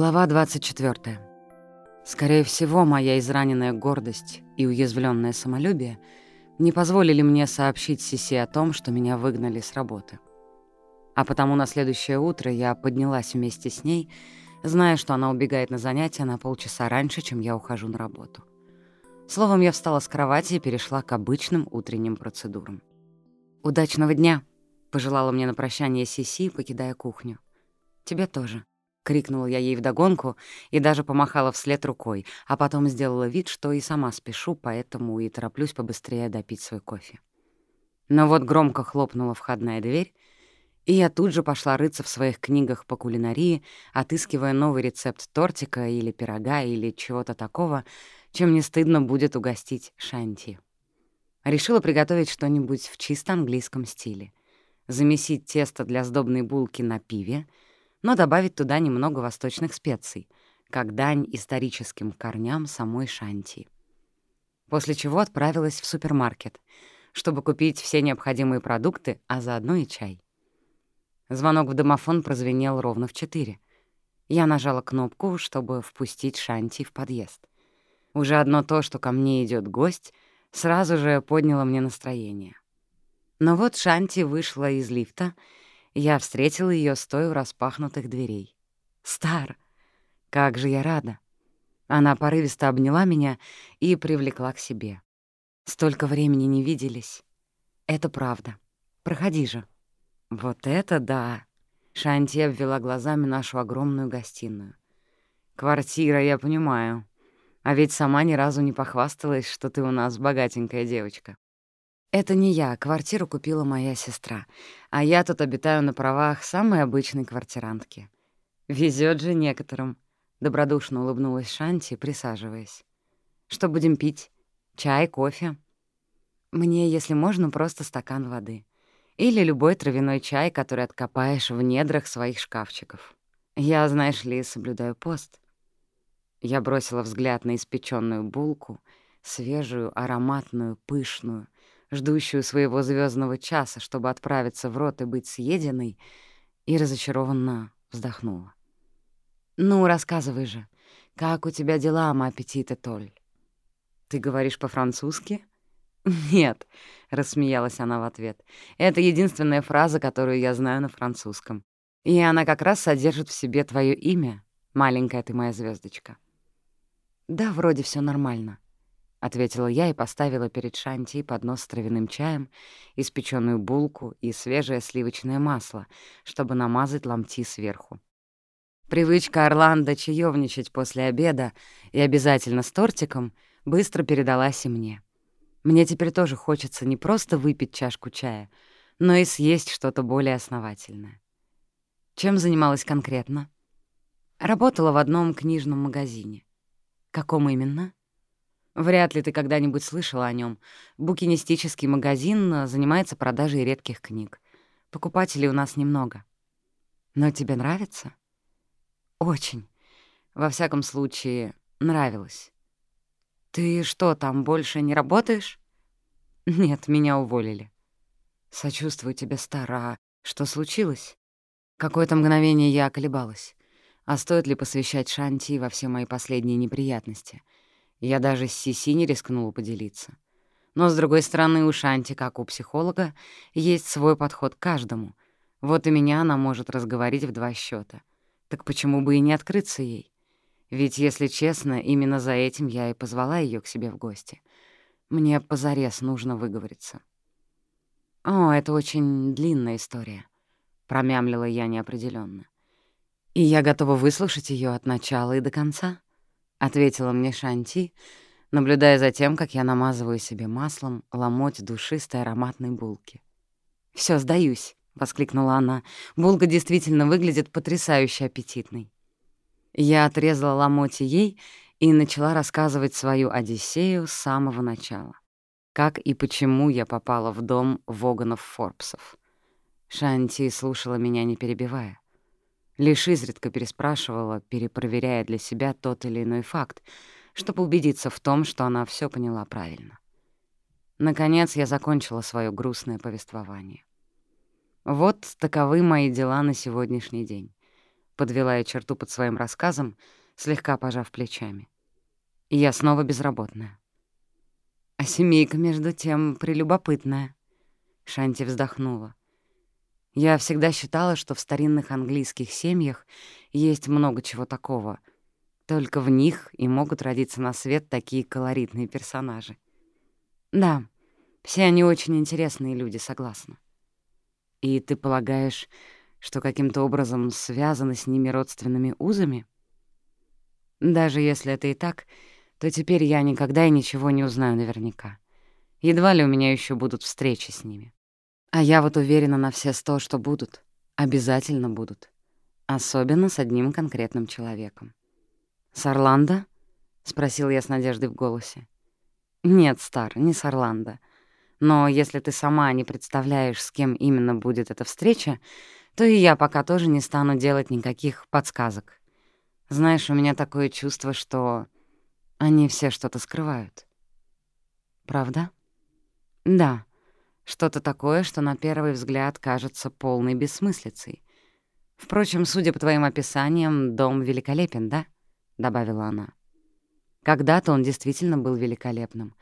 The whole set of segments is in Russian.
Глава 24. Скорее всего, моя израненная гордость и уязвленное самолюбие не позволили мне сообщить Сиси о том, что меня выгнали с работы. А потому на следующее утро я поднялась вместе с ней, зная, что она убегает на занятия на полчаса раньше, чем я ухожу на работу. Словом, я встала с кровати и перешла к обычным утренним процедурам. «Удачного дня!» — пожелала мне на прощание Сиси, покидая кухню. «Тебе тоже». — крикнула я ей вдогонку и даже помахала вслед рукой, а потом сделала вид, что и сама спешу, поэтому и тороплюсь побыстрее допить свой кофе. Но вот громко хлопнула входная дверь, и я тут же пошла рыться в своих книгах по кулинарии, отыскивая новый рецепт тортика или пирога или чего-то такого, чем не стыдно будет угостить Шанти. Решила приготовить что-нибудь в чисто английском стиле. Замесить тесто для сдобной булки на пиве — но добавить туда немного восточных специй, как дань историческим корням самой Шанти. После чего отправилась в супермаркет, чтобы купить все необходимые продукты, а заодно и чай. Звонок в домофон прозвенел ровно в четыре. Я нажала кнопку, чтобы впустить Шанти в подъезд. Уже одно то, что ко мне идет гость, сразу же подняло мне настроение. Но вот Шанти вышла из лифта — я встретила ее стоя у распахнутых дверей. «Стар! Как же я рада!» Она порывисто обняла меня и привлекла к себе. «Столько времени не виделись. Это правда. Проходи же». «Вот это да!» Шанти обвела глазами нашу огромную гостиную. «Квартира, я понимаю. А ведь сама ни разу не похвасталась, что ты у нас богатенькая девочка». Это не я, квартиру купила моя сестра, а я тут обитаю на правах самой обычной квартирантки. Везет же некоторым, — добродушно улыбнулась Шанти, присаживаясь. Что будем пить? Чай, кофе? Мне, если можно, просто стакан воды. Или любой травяной чай, который откопаешь в недрах своих шкафчиков. Я, знаешь ли, соблюдаю пост. Я бросила взгляд на испечённую булку, свежую, ароматную, пышную — ждущую своего звездного часа, чтобы отправиться в рот и быть съеденной, и разочарованно вздохнула. «Ну, рассказывай же, как у тебя дела, аппетита, Толь?» «Ты говоришь по-французски?» «Нет», — рассмеялась она в ответ. «Это единственная фраза, которую я знаю на французском. И она как раз содержит в себе твое имя, маленькая ты моя звездочка. «Да, вроде все нормально», — ответила я и поставила перед Шанти поднос с травяным чаем, испечённую булку и свежее сливочное масло, чтобы намазать ломти сверху. Привычка Орландо чаёвничать после обеда и обязательно с тортиком быстро передалась и мне. Мне теперь тоже хочется не просто выпить чашку чая, но и съесть что-то более основательное. Чем занималась конкретно? Работала в одном книжном магазине. Каком именно? Вряд ли ты когда-нибудь слышала о нем. Букинистический магазин э, занимается продажей редких книг. Покупателей у нас немного. Но тебе нравится? Очень. Во всяком случае, нравилось. Ты что, там больше не работаешь? Нет, меня уволили. Сочувствую тебе, стара. Что случилось? Какое-то мгновение я колебалась. А стоит ли посвящать Шанти во все мои последние неприятности — я даже с Сиси не рискнула поделиться. Но, с другой стороны, у Шанти, как у психолога, есть свой подход к каждому. Вот и меня она может разговорить в два счета. Так почему бы и не открыться ей? Ведь, если честно, именно за этим я и позвала ее к себе в гости. Мне позарез нужно выговориться. «О, это очень длинная история», — промямлила я неопределенно. «И я готова выслушать ее от начала и до конца» ответила мне Шанти, наблюдая за тем, как я намазываю себе маслом ломоть душистой ароматной булки. Все, сдаюсь», — воскликнула она. «Булка действительно выглядит потрясающе аппетитной». Я отрезала ломоть ей и начала рассказывать свою Одиссею с самого начала. Как и почему я попала в дом Воганов-Форбсов. Шанти слушала меня, не перебивая. Лишь изредка переспрашивала, перепроверяя для себя тот или иной факт, чтобы убедиться в том, что она все поняла правильно. Наконец я закончила свое грустное повествование. Вот таковы мои дела на сегодняшний день. подвела я черту под своим рассказом, слегка пожав плечами. И я снова безработная. А семейка, между тем, прелюбопытная. Шанти вздохнула. Я всегда считала, что в старинных английских семьях есть много чего такого. Только в них и могут родиться на свет такие колоритные персонажи. Да, все они очень интересные люди, согласна. И ты полагаешь, что каким-то образом связаны с ними родственными узами? Даже если это и так, то теперь я никогда и ничего не узнаю наверняка. Едва ли у меня еще будут встречи с ними. А я вот уверена на все сто, что будут. Обязательно будут. Особенно с одним конкретным человеком. «С Орландо?» — спросил я с надеждой в голосе. «Нет, Стар, не с Орландо. Но если ты сама не представляешь, с кем именно будет эта встреча, то и я пока тоже не стану делать никаких подсказок. Знаешь, у меня такое чувство, что они все что-то скрывают». «Правда?» «Да. Что-то такое, что на первый взгляд кажется полной бессмыслицей. Впрочем, судя по твоим описаниям, дом великолепен, да? добавила она. Когда-то он действительно был великолепным,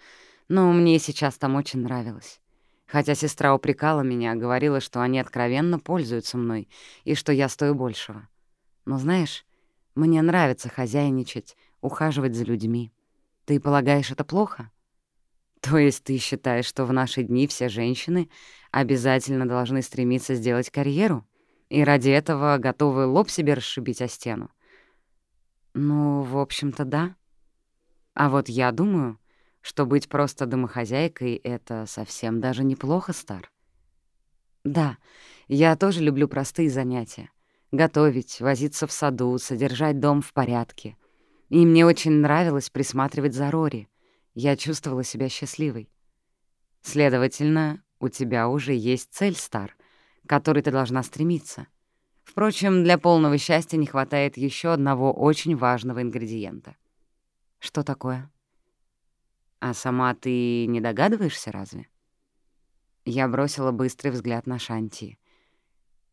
но мне сейчас там очень нравилось. Хотя сестра упрекала меня, говорила, что они откровенно пользуются мной и что я стою большего. Но знаешь, мне нравится хозяйничать, ухаживать за людьми. Ты полагаешь, это плохо? То есть ты считаешь, что в наши дни все женщины обязательно должны стремиться сделать карьеру? И ради этого готовы лоб себе расшибить о стену? Ну, в общем-то, да. А вот я думаю, что быть просто домохозяйкой — это совсем даже неплохо, Стар. Да, я тоже люблю простые занятия. Готовить, возиться в саду, содержать дом в порядке. И мне очень нравилось присматривать за Рори — я чувствовала себя счастливой. Следовательно, у тебя уже есть цель, Стар, к которой ты должна стремиться. Впрочем, для полного счастья не хватает еще одного очень важного ингредиента. Что такое? А сама ты не догадываешься разве? Я бросила быстрый взгляд на Шанти.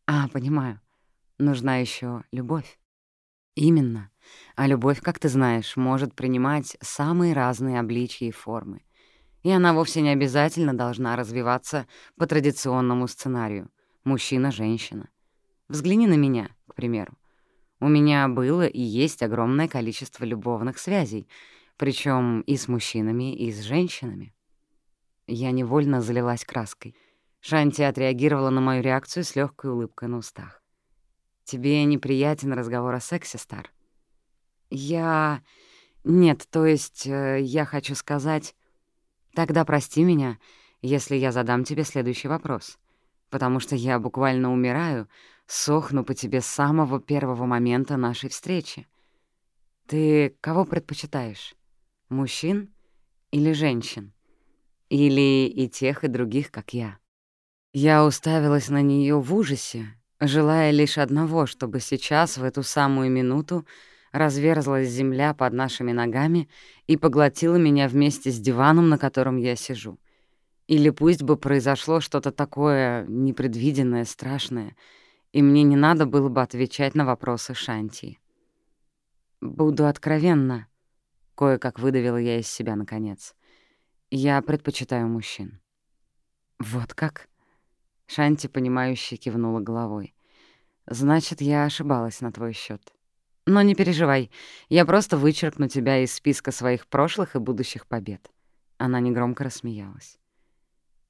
А, понимаю. Нужна еще любовь. Именно. А любовь, как ты знаешь, может принимать самые разные обличья и формы. И она вовсе не обязательно должна развиваться по традиционному сценарию «мужчина-женщина». Взгляни на меня, к примеру. У меня было и есть огромное количество любовных связей, причем и с мужчинами, и с женщинами. Я невольно залилась краской. Шанти отреагировала на мою реакцию с легкой улыбкой на устах. «Тебе неприятен разговор о сексе, Стар?» «Я... Нет, то есть э, я хочу сказать... Тогда прости меня, если я задам тебе следующий вопрос, потому что я буквально умираю, сохну по тебе с самого первого момента нашей встречи. Ты кого предпочитаешь? Мужчин или женщин? Или и тех, и других, как я?» Я уставилась на нее в ужасе, желая лишь одного, чтобы сейчас, в эту самую минуту, разверзлась земля под нашими ногами и поглотила меня вместе с диваном, на котором я сижу. Или пусть бы произошло что-то такое непредвиденное, страшное, и мне не надо было бы отвечать на вопросы Шанти. «Буду откровенна», — кое-как выдавила я из себя наконец. «Я предпочитаю мужчин». «Вот как?» Шанти, понимающе кивнула головой. «Значит, я ошибалась на твой счет. Но не переживай, я просто вычеркну тебя из списка своих прошлых и будущих побед». Она негромко рассмеялась.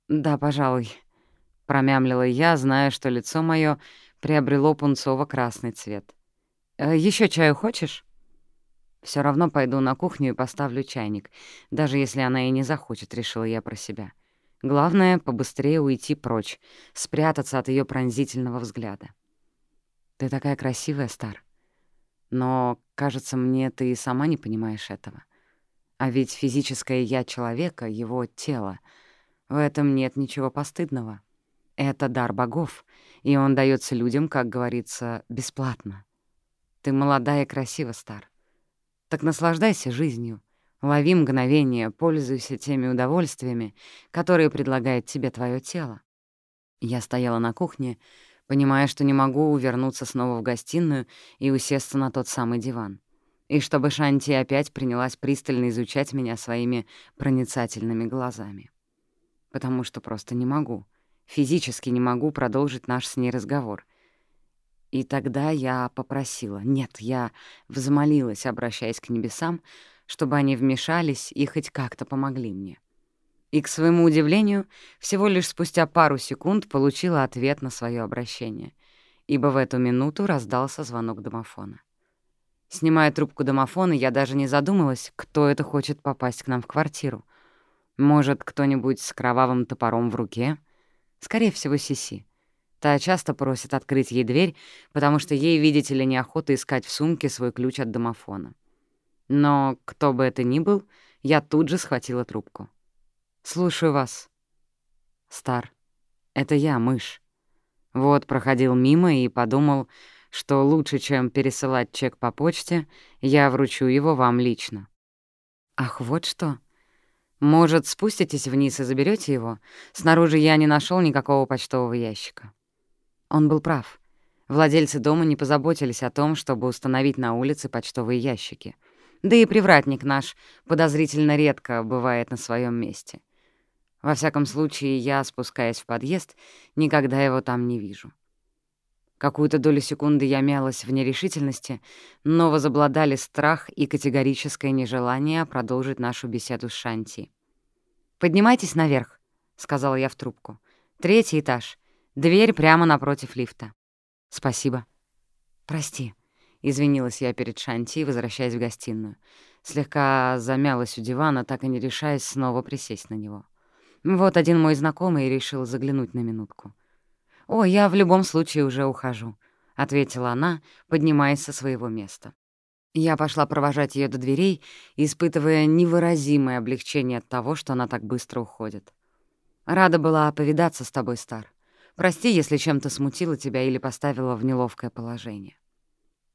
«Да, пожалуй», — промямлила я, зная, что лицо мое приобрело пунцово-красный цвет. «Э, Еще чаю хочешь?» Все равно пойду на кухню и поставлю чайник, даже если она и не захочет, решила я про себя. Главное — побыстрее уйти прочь, спрятаться от ее пронзительного взгляда. «Ты такая красивая, Стар. Но, кажется, мне ты и сама не понимаешь этого. А ведь физическое «я» человека — его тело. В этом нет ничего постыдного. Это дар богов, и он дается людям, как говорится, бесплатно. Ты молодая и красива, Стар. Так наслаждайся жизнью, Лови мгновение, пользуйся теми удовольствиями, которые предлагает тебе твое тело. Я стояла на кухне, понимая, что не могу вернуться снова в гостиную и усесться на тот самый диван. И чтобы Шанти опять принялась пристально изучать меня своими проницательными глазами. Потому что просто не могу, физически не могу продолжить наш с ней разговор. И тогда я попросила, нет, я взмолилась, обращаясь к небесам, чтобы они вмешались и хоть как-то помогли мне. И, к своему удивлению, всего лишь спустя пару секунд получила ответ на свое обращение, ибо в эту минуту раздался звонок домофона. Снимая трубку домофона, я даже не задумалась, кто это хочет попасть к нам в квартиру. Может, кто-нибудь с кровавым топором в руке? Скорее всего, Сиси. Та часто просит открыть ей дверь, потому что ей, видите ли, неохота искать в сумке свой ключ от домофона. Но кто бы это ни был, я тут же схватила трубку. «Слушаю вас». «Стар, это я, мышь. Вот проходил мимо и подумал, что лучше, чем пересылать чек по почте, я вручу его вам лично». «Ах, вот что. Может, спуститесь вниз и заберете его? Снаружи я не нашел никакого почтового ящика». Он был прав. Владельцы дома не позаботились о том, чтобы установить на улице почтовые ящики — да и привратник наш подозрительно редко бывает на своем месте. Во всяком случае, я, спускаясь в подъезд, никогда его там не вижу. Какую-то долю секунды я мялась в нерешительности, но возобладали страх и категорическое нежелание продолжить нашу беседу с Шанти. «Поднимайтесь наверх», — сказала я в трубку. «Третий этаж. Дверь прямо напротив лифта». «Спасибо». «Прости», Извинилась я перед Шанти, возвращаясь в гостиную. Слегка замялась у дивана, так и не решаясь снова присесть на него. Вот один мой знакомый решил заглянуть на минутку. «О, я в любом случае уже ухожу», — ответила она, поднимаясь со своего места. Я пошла провожать ее до дверей, испытывая невыразимое облегчение от того, что она так быстро уходит. «Рада была повидаться с тобой, Стар. Прости, если чем-то смутила тебя или поставила в неловкое положение».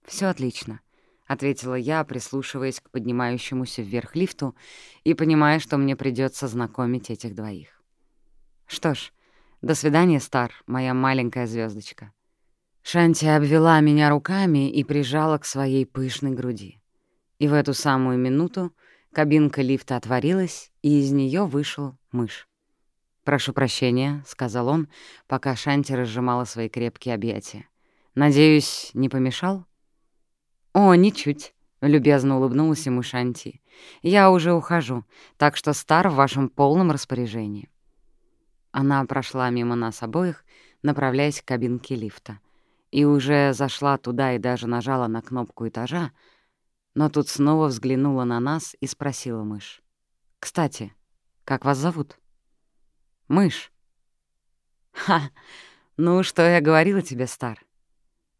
Все отлично», — ответила я, прислушиваясь к поднимающемуся вверх лифту и понимая, что мне придется знакомить этих двоих. «Что ж, до свидания, Стар, моя маленькая звездочка. Шанти обвела меня руками и прижала к своей пышной груди. И в эту самую минуту кабинка лифта отворилась, и из нее вышел мышь. «Прошу прощения», — сказал он, пока Шанти разжимала свои крепкие объятия. «Надеюсь, не помешал?» «О, ничуть», — любезно улыбнулась ему Шанти. «Я уже ухожу, так что Стар в вашем полном распоряжении». Она прошла мимо нас обоих, направляясь к кабинке лифта, и уже зашла туда и даже нажала на кнопку этажа, но тут снова взглянула на нас и спросила мышь. «Кстати, как вас зовут?» «Мышь». «Ха! Ну, что я говорила тебе, Стар?»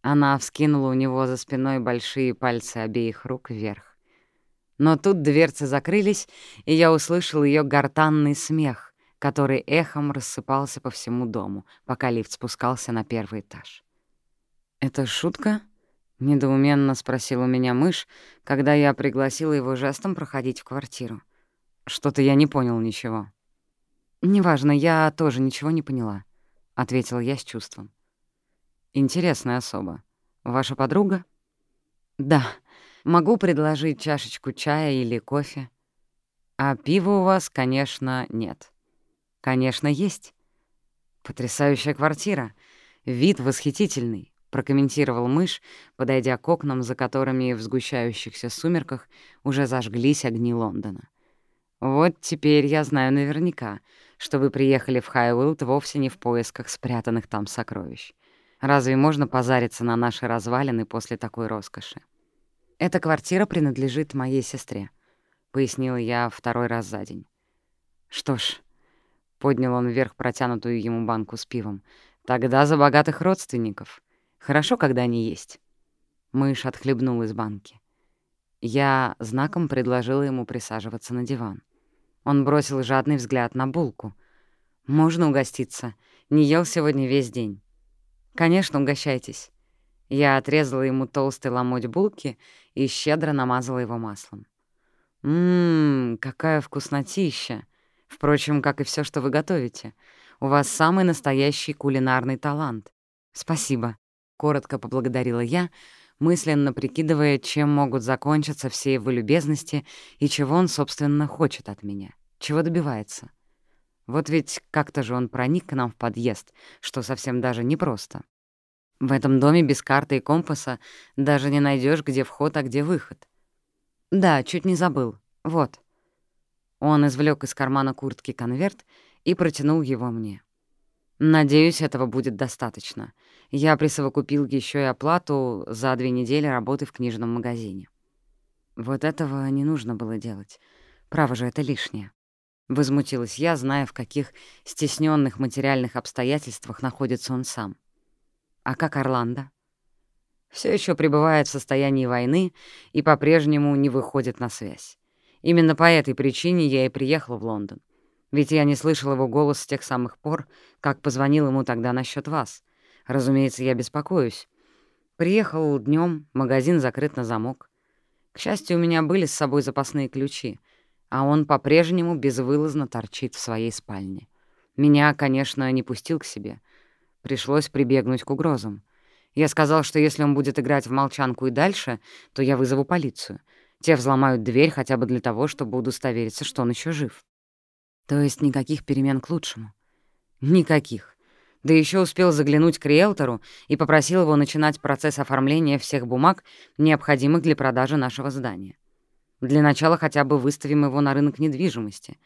Она вскинула у него за спиной большие пальцы обеих рук вверх. Но тут дверцы закрылись, и я услышал ее гортанный смех, который эхом рассыпался по всему дому, пока лифт спускался на первый этаж. «Это шутка?» — недоуменно спросил у меня мышь, когда я пригласила его жестом проходить в квартиру. «Что-то я не понял ничего». «Неважно, я тоже ничего не поняла», — ответила я с чувством. Интересная особа. Ваша подруга? Да. Могу предложить чашечку чая или кофе. А пива у вас, конечно, нет. Конечно, есть. Потрясающая квартира. Вид восхитительный, прокомментировал мышь, подойдя к окнам, за которыми в сгущающихся сумерках уже зажглись огни Лондона. Вот теперь я знаю наверняка, что вы приехали в Хайуилд вовсе не в поисках спрятанных там сокровищ. Разве можно позариться на наши развалины после такой роскоши? Эта квартира принадлежит моей сестре, — пояснила я второй раз за день. Что ж, — поднял он вверх протянутую ему банку с пивом, — тогда за богатых родственников. Хорошо, когда они есть. Мышь отхлебнул из банки. Я знаком предложила ему присаживаться на диван. Он бросил жадный взгляд на булку. «Можно угоститься. Не ел сегодня весь день». «Конечно, угощайтесь». Я отрезала ему толстый ломоть булки и щедро намазала его маслом. «Ммм, какая вкуснотища! Впрочем, как и все, что вы готовите. У вас самый настоящий кулинарный талант. «Спасибо», — коротко поблагодарила я, мысленно прикидывая, чем могут закончиться все его любезности и чего он, собственно, хочет от меня, чего добивается. Вот ведь как-то же он проник к нам в подъезд, что совсем даже непросто. В этом доме без карты и компаса даже не найдешь, где вход, а где выход. Да, чуть не забыл. Вот. Он извлек из кармана куртки конверт и протянул его мне. Надеюсь, этого будет достаточно. Я присовокупил еще и оплату за две недели работы в книжном магазине. Вот этого не нужно было делать. Право же, это лишнее. Возмутилась я, зная, в каких стесненных материальных обстоятельствах находится он сам. А как Орландо? Все еще пребывает в состоянии войны и по-прежнему не выходит на связь. Именно по этой причине я и приехала в Лондон. Ведь я не слышал его голос с тех самых пор, как позвонил ему тогда насчет вас. Разумеется, я беспокоюсь. Приехал днем, магазин закрыт на замок. К счастью, у меня были с собой запасные ключи, а он по-прежнему безвылазно торчит в своей спальне. Меня, конечно, не пустил к себе. Пришлось прибегнуть к угрозам. Я сказал, что если он будет играть в молчанку и дальше, то я вызову полицию. Те взломают дверь хотя бы для того, чтобы удостовериться, что он еще жив. То есть никаких перемен к лучшему? Никаких. Да еще успел заглянуть к риэлтору и попросил его начинать процесс оформления всех бумаг, необходимых для продажи нашего здания. Для начала хотя бы выставим его на рынок недвижимости.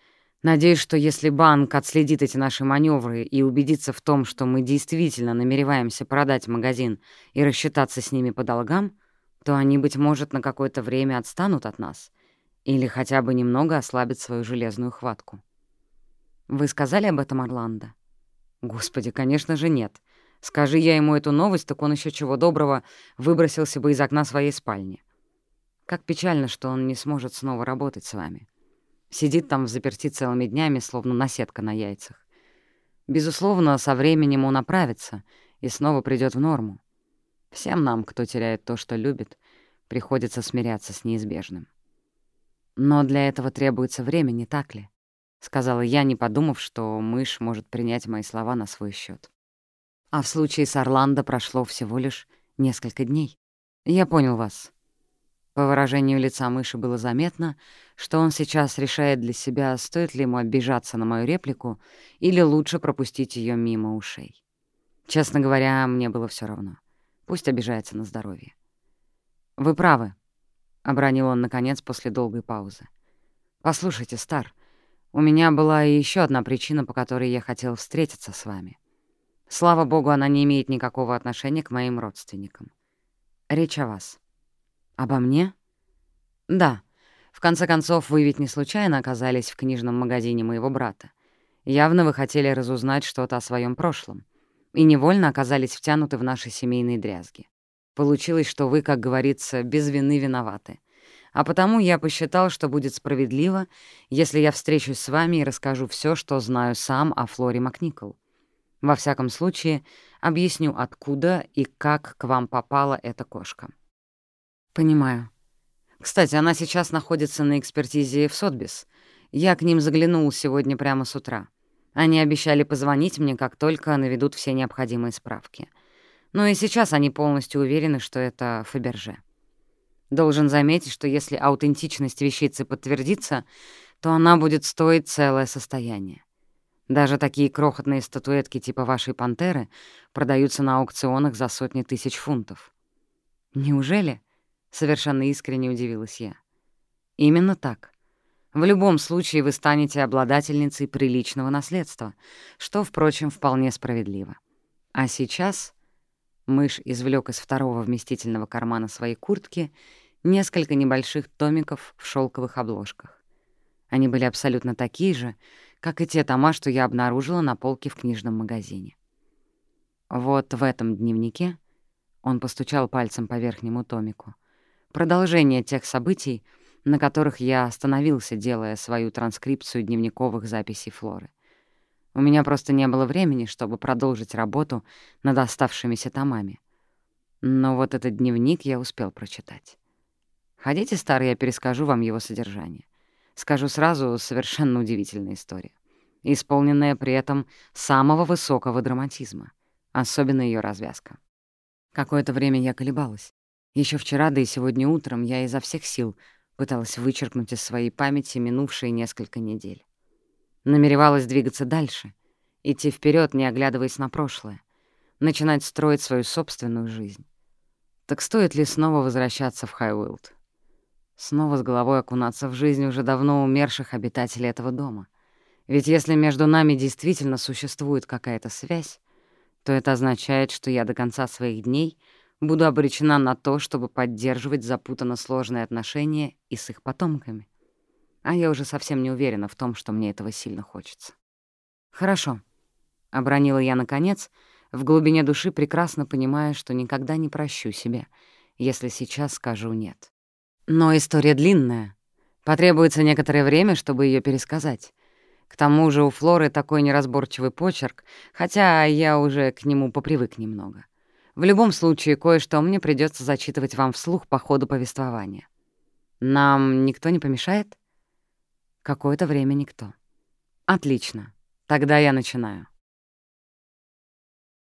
Надеюсь, что если банк отследит эти наши маневры и убедится в том, что мы действительно намереваемся продать магазин и рассчитаться с ними по долгам, то они, быть может, на какое-то время отстанут от нас или хотя бы немного ослабят свою железную хватку. Вы сказали об этом Орландо? Господи, конечно же, нет. Скажи я ему эту новость, так он еще чего доброго выбросился бы из окна своей спальни. Как печально, что он не сможет снова работать с вами. Сидит там в заперти целыми днями, словно наседка на яйцах. Безусловно, со временем он оправится и снова придет в норму. Всем нам, кто теряет то, что любит, приходится смиряться с неизбежным. Но для этого требуется время, не так ли? — сказала я, не подумав, что мышь может принять мои слова на свой счет. А в случае с Орландо прошло всего лишь несколько дней. Я понял вас. По выражению лица мыши было заметно, что он сейчас решает для себя, стоит ли ему обижаться на мою реплику или лучше пропустить ее мимо ушей. Честно говоря, мне было все равно. Пусть обижается на здоровье. «Вы правы», — обронил он, наконец, после долгой паузы. «Послушайте, Стар, — у меня была и еще одна причина, по которой я хотел встретиться с вами. Слава богу, она не имеет никакого отношения к моим родственникам. Речь о вас. Обо мне? Да. В конце концов, вы ведь не случайно оказались в книжном магазине моего брата. Явно вы хотели разузнать что-то о своем прошлом. И невольно оказались втянуты в наши семейные дрязги. Получилось, что вы, как говорится, без вины виноваты. А потому я посчитал, что будет справедливо, если я встречусь с вами и расскажу все, что знаю сам о Флоре Макникол. Во всяком случае, объясню, откуда и как к вам попала эта кошка. Понимаю. Кстати, она сейчас находится на экспертизе в Сотбис. Я к ним заглянул сегодня прямо с утра. Они обещали позвонить мне, как только наведут все необходимые справки. Но и сейчас они полностью уверены, что это Фаберже. Должен заметить, что если аутентичность вещицы подтвердится, то она будет стоить целое состояние. Даже такие крохотные статуэтки типа вашей пантеры продаются на аукционах за сотни тысяч фунтов. Неужели? Совершенно искренне удивилась я. Именно так. В любом случае вы станете обладательницей приличного наследства, что, впрочем, вполне справедливо. А сейчас мышь извлек из второго вместительного кармана своей куртки несколько небольших томиков в шелковых обложках. Они были абсолютно такие же, как и те тома, что я обнаружила на полке в книжном магазине. Вот в этом дневнике он постучал пальцем по верхнему томику. Продолжение тех событий, на которых я остановился, делая свою транскрипцию дневниковых записей Флоры. У меня просто не было времени, чтобы продолжить работу над оставшимися томами. Но вот этот дневник я успел прочитать. Хотите, старый, я перескажу вам его содержание. Скажу сразу, совершенно удивительная история, исполненная при этом самого высокого драматизма. особенно ее развязка. Какое-то время я колебалась. Еще вчера, да и сегодня утром я изо всех сил пыталась вычеркнуть из своей памяти минувшие несколько недель. Намеревалась двигаться дальше, идти вперед, не оглядываясь на прошлое, начинать строить свою собственную жизнь. Так стоит ли снова возвращаться в Хайуилд? Снова с головой окунаться в жизнь уже давно умерших обитателей этого дома. Ведь если между нами действительно существует какая-то связь, то это означает, что я до конца своих дней буду обречена на то, чтобы поддерживать запутанно сложные отношения и с их потомками. А я уже совсем не уверена в том, что мне этого сильно хочется. «Хорошо», — обронила я наконец, в глубине души прекрасно понимая, что никогда не прощу себя, если сейчас скажу «нет». Но история длинная. Потребуется некоторое время, чтобы ее пересказать. К тому же у Флоры такой неразборчивый почерк, хотя я уже к нему попривык немного. В любом случае, кое-что мне придется зачитывать вам вслух по ходу повествования. Нам никто не помешает? Какое-то время никто. Отлично. Тогда я начинаю.